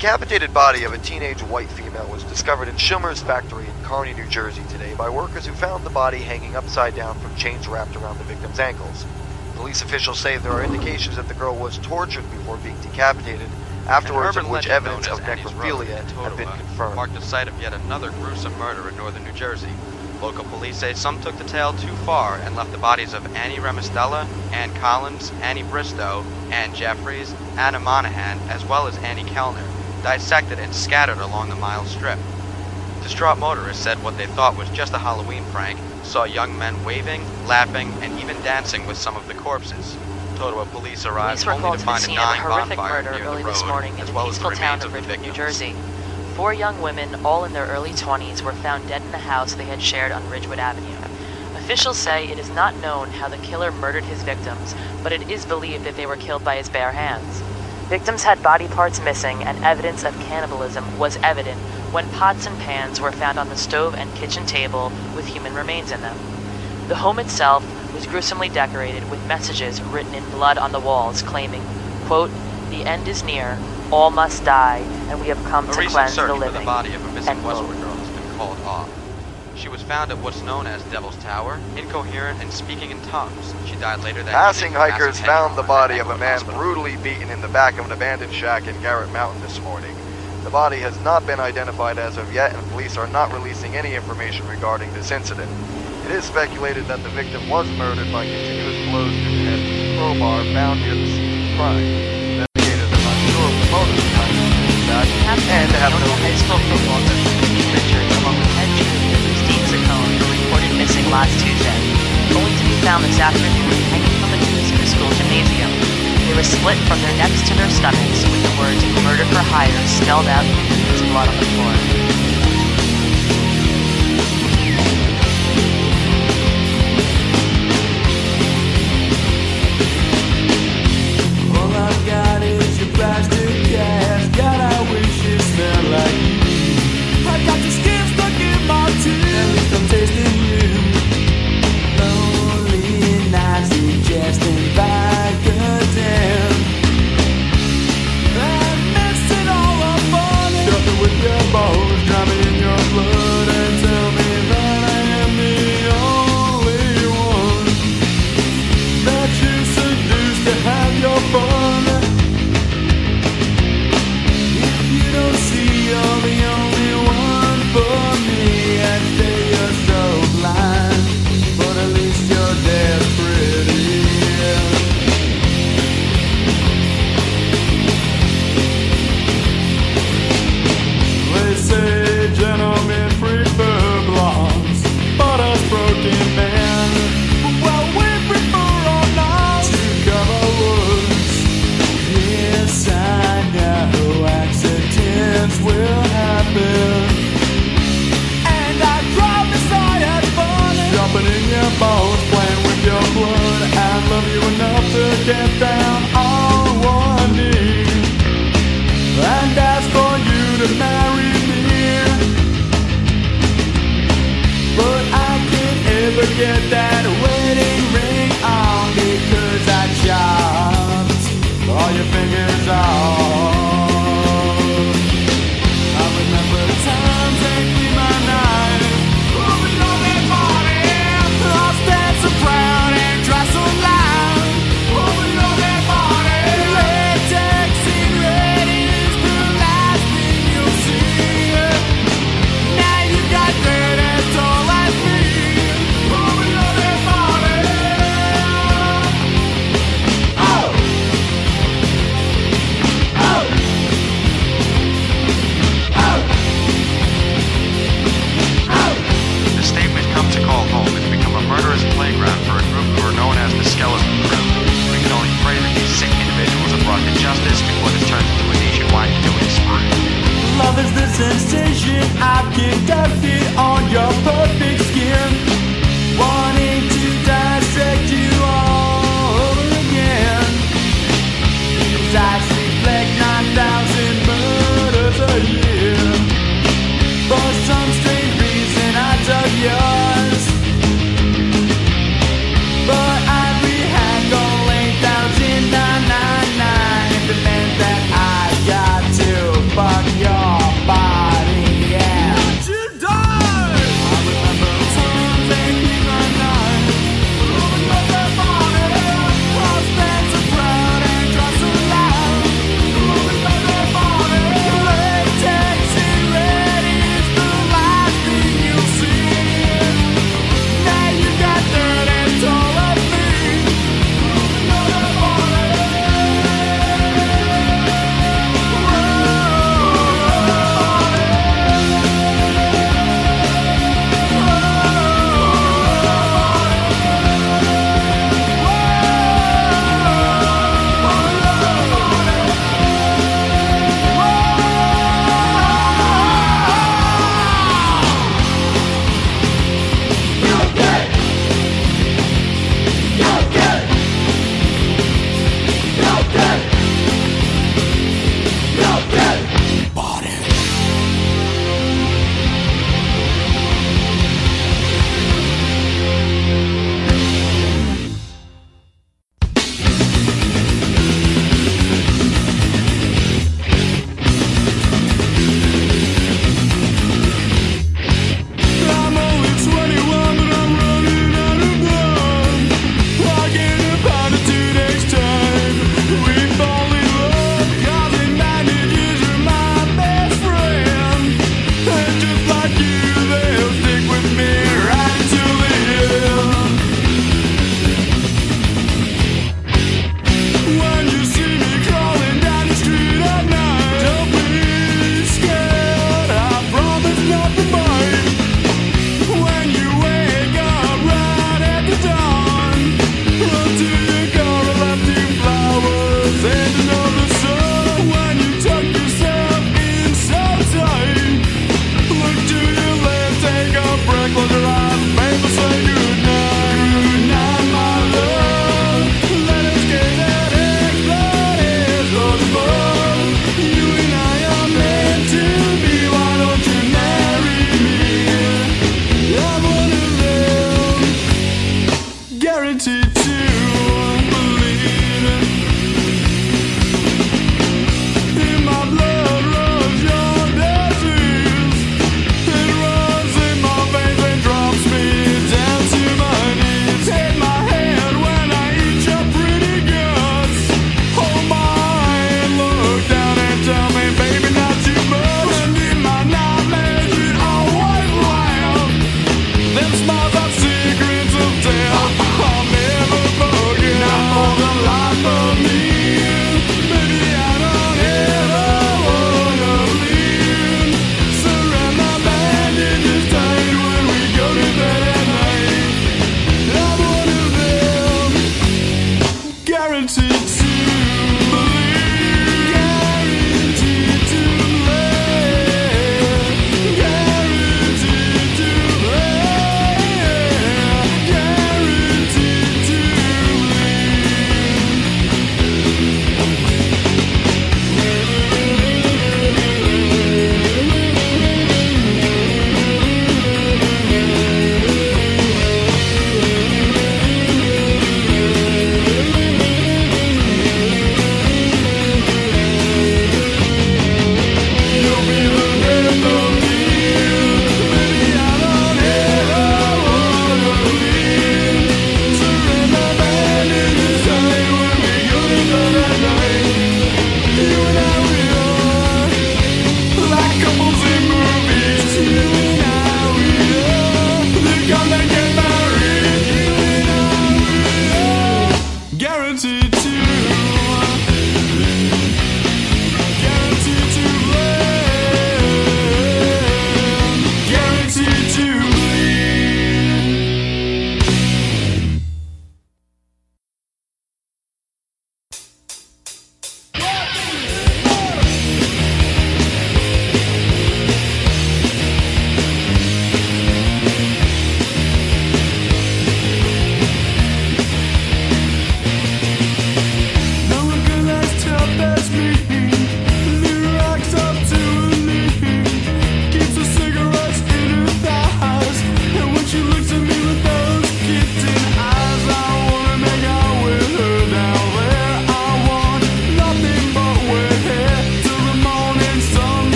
decapitated body of a teenage white female was discovered in Schilmer's factory in Kearny, New Jersey today by workers who found the body hanging upside down from chains wrapped around the victim's ankles. Police officials say there are indications that the girl was tortured before being decapitated, afterwards of which evidence of necrophilia have been confirmed. marked the site of yet another gruesome murder in northern New Jersey. Local police say some took the tale too far and left the bodies of Annie Remistella, Ann Collins, Annie Bristow, Ann Jeffries, Anna Monahan, as well as Annie Kellner, dissected and scattered along the mile strip. Distraught motorists said what they thought was just a Halloween prank, saw young men waving, laughing, and even dancing with some of the corpses. Totowa police arrived Police were called to to the find a scene of the horrific murder early the this morning in the the peaceful town of the New. Jersey. Four young women, all in their early 20s, were found dead in a house they had shared on Ridgewood Avenue. Officials say it is not known how the killer murdered his victims, but it is believed that they were killed by his bare hands. Victims had body parts missing, and evidence of cannibalism was evident when pots and pans were found on the stove and kitchen table with human remains in them. The home itself was gruesomely decorated with messages written in blood on the walls claiming, quote, The end is near, all must die, and we have come A to cleanse the living. the body of a missing. Westwood girl has been called off. She was found at what's known as Devil's Tower, incoherent and speaking in tongues. She died later that Passing hikers found the body of a man Hospital. brutally beaten in the back of an abandoned shack in Garrett Mountain this morning. The body has not been identified as of yet, and police are not releasing any information regarding this incident. It is speculated that the victim was murdered by continuous blows to the head with a crowbar found near the scene of the crime. Investigators are not sure of the motive behind the attack, and have no high school football Steve Richards, last Tuesday, only to be found this afternoon hanging from the in a school gymnasium. They were split from their necks to their stomachs, with the words "Murder for Hire" spelled out in blood on the floor.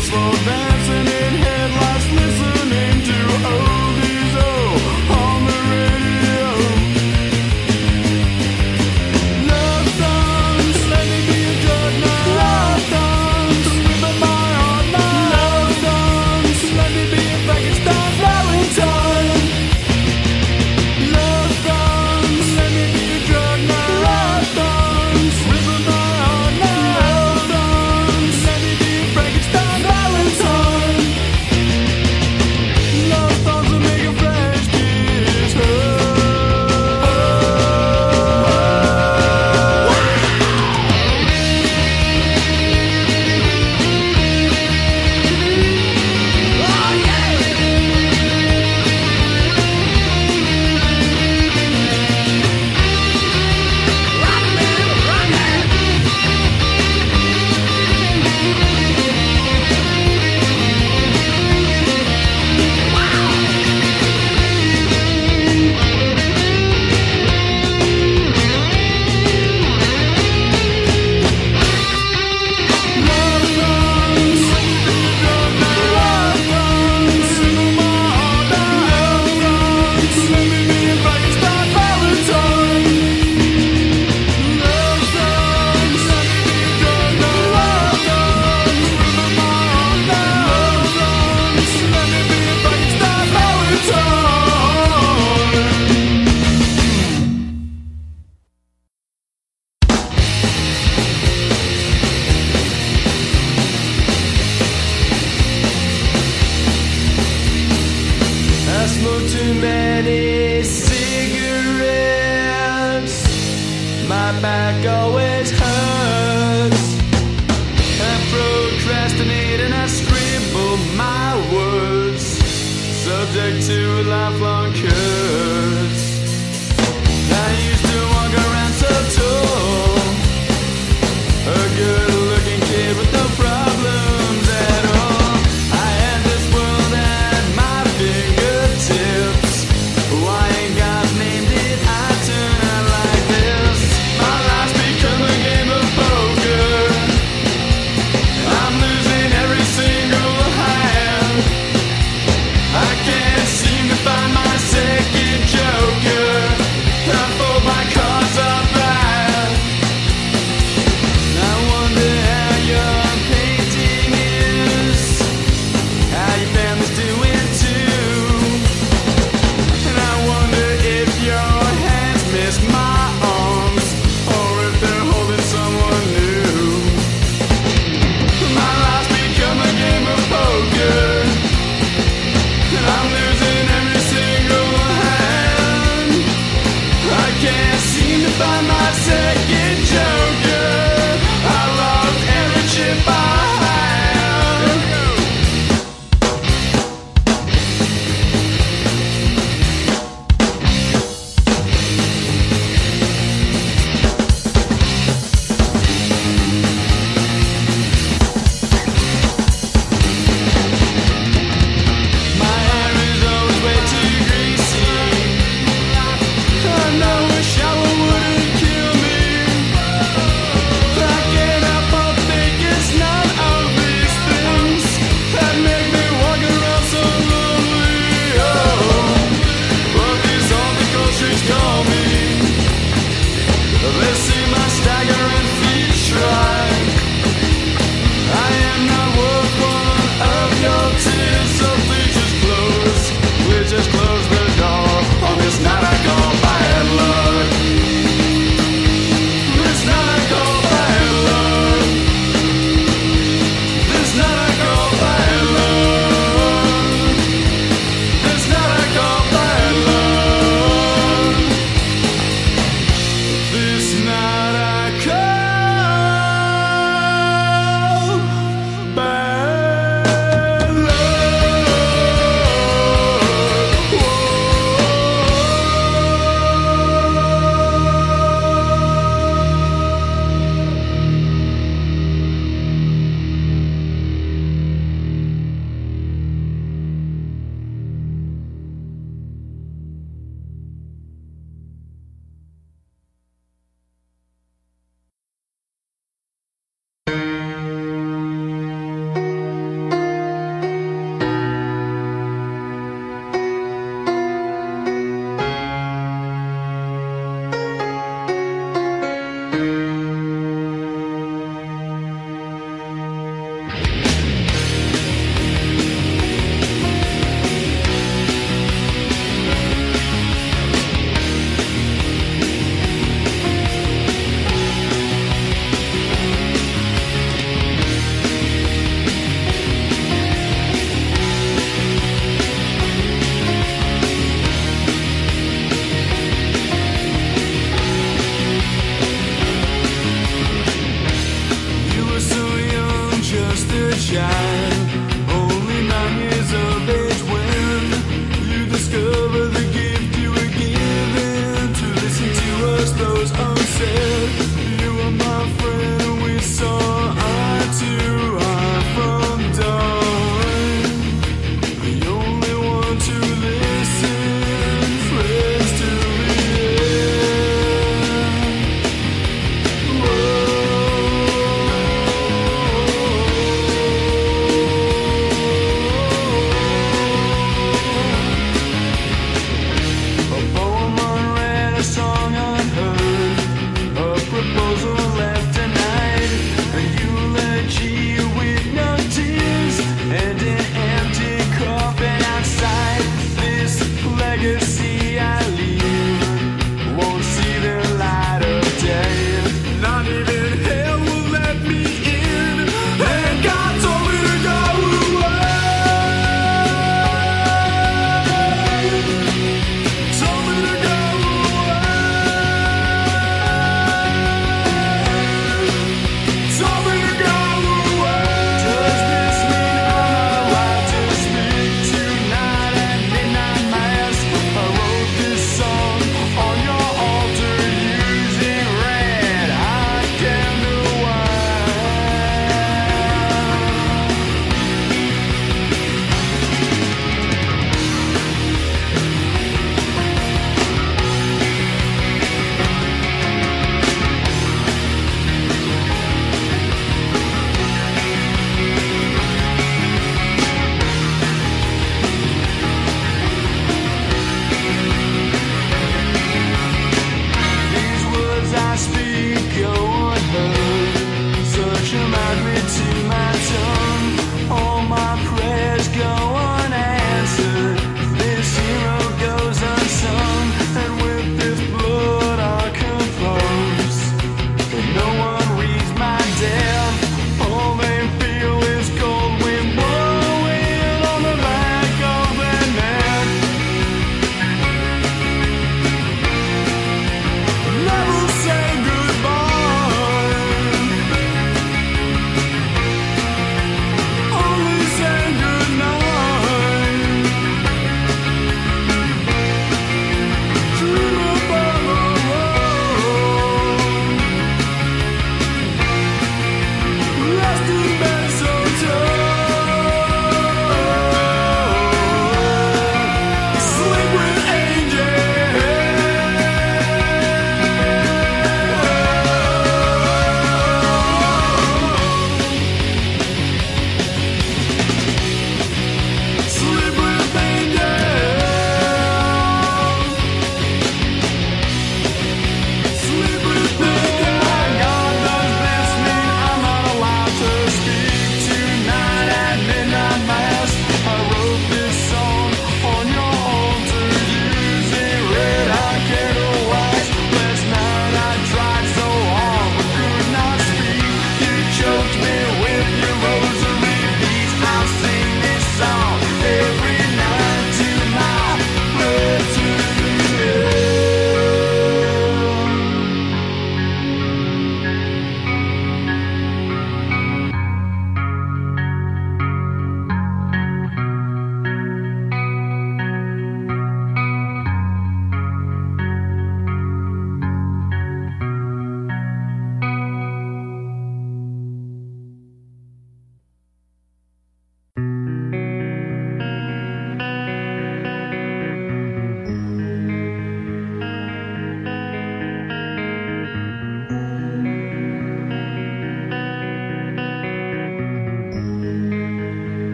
slow down.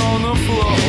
on the floor.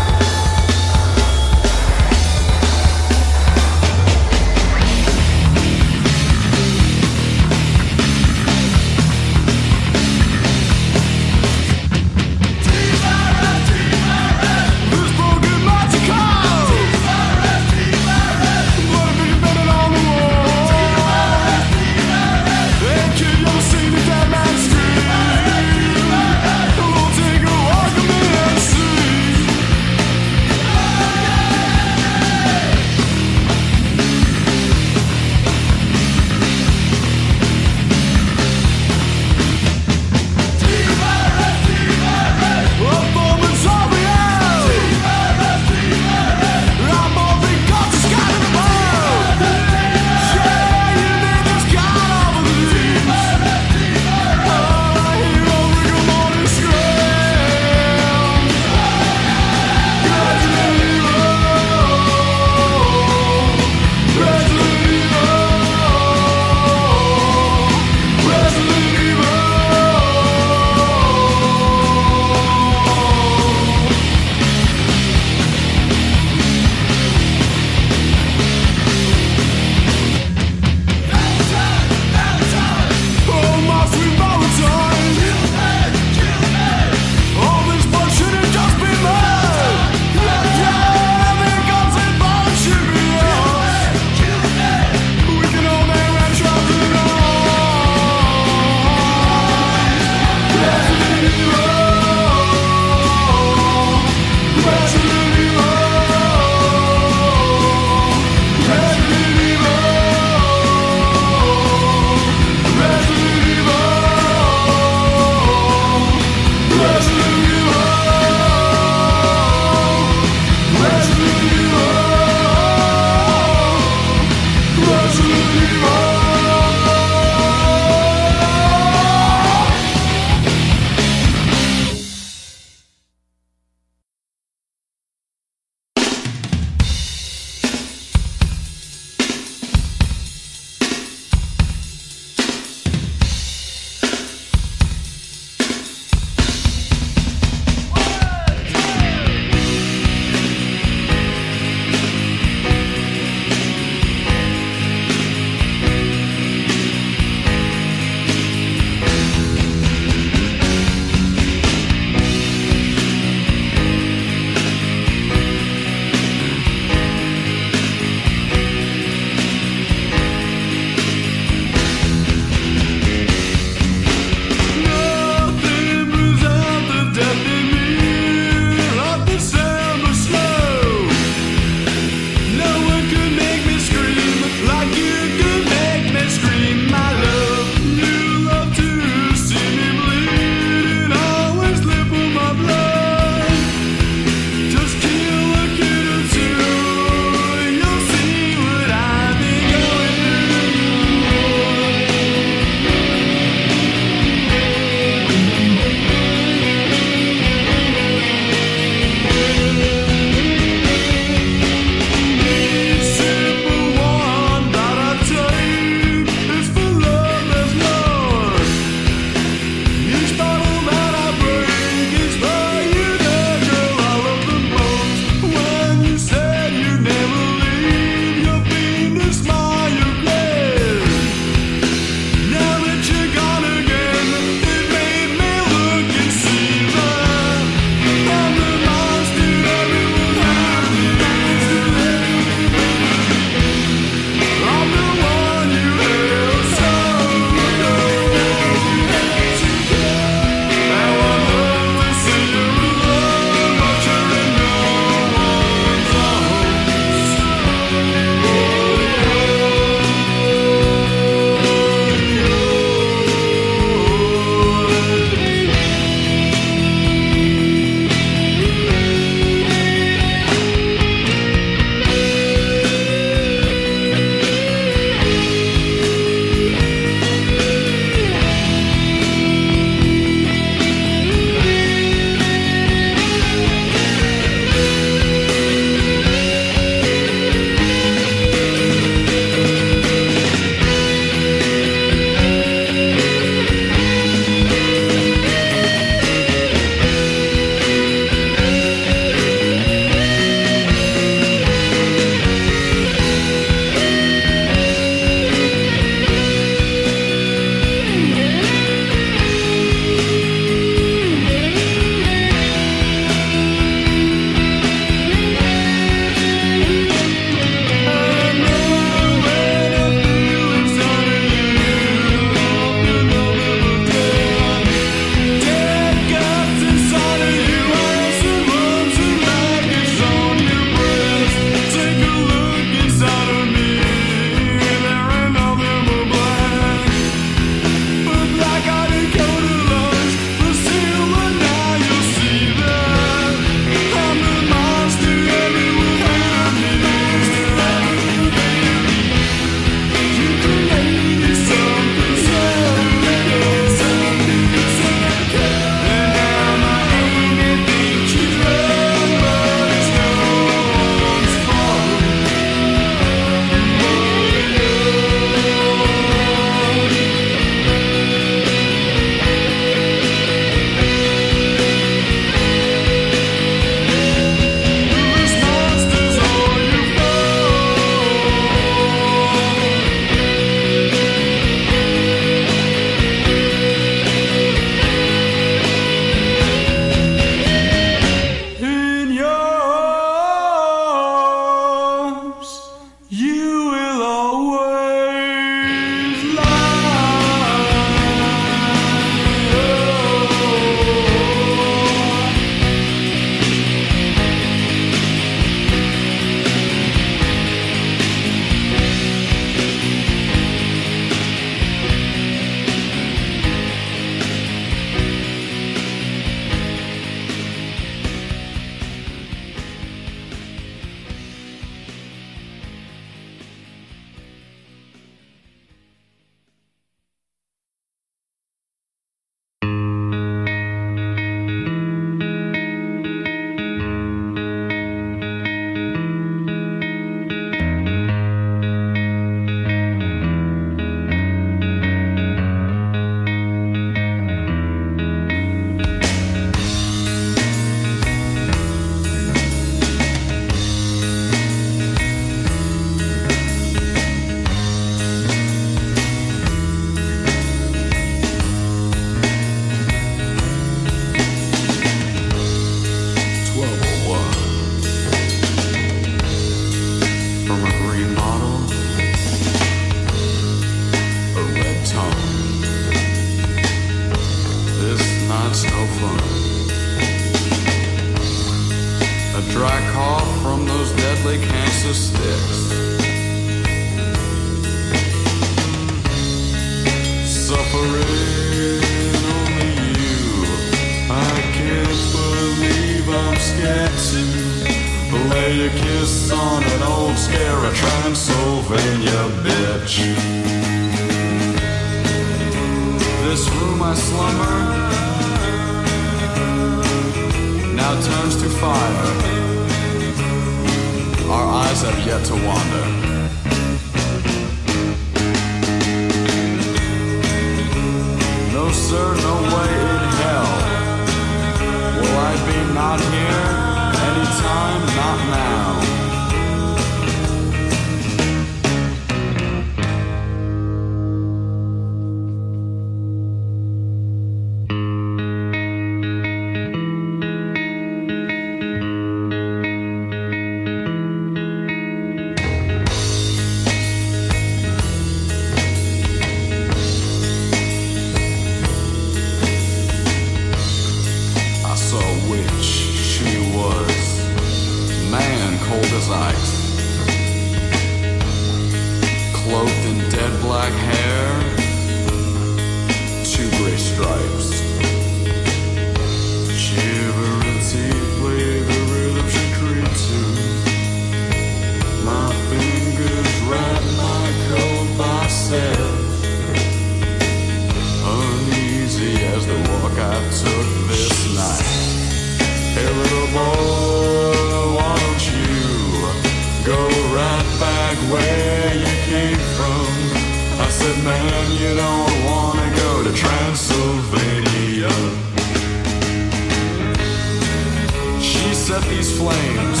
She these flames.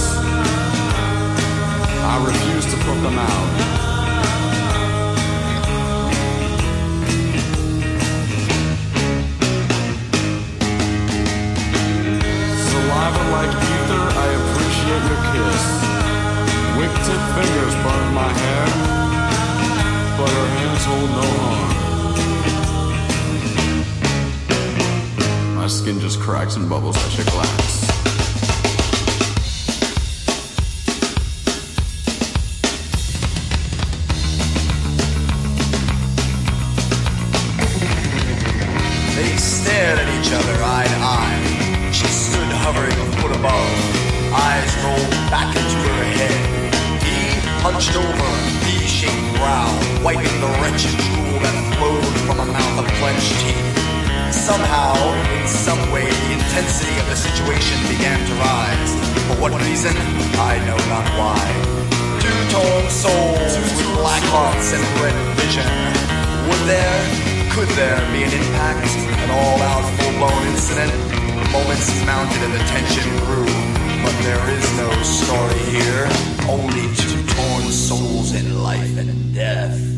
I refuse to put them out. Saliva like ether, I appreciate your kiss. Wick tip fingers burn my hair, but her hands hold no harm. My skin just cracks and bubbles at your glance. Other eye to eye. She stood hovering a foot above, eyes rolled back into her head. He hunched over, V-shaped brow, wiping the wretched drool that flowed from a mouth of clenched teeth. Somehow, in some way, the intensity of the situation began to rise. For what reason? I know not why. Two-tone souls with black hearts and red vision. Would there, could there be an impact? An all-out, full-blown incident? Moments mounted and the tension grew. But there is no story here. Only two torn souls in life and death.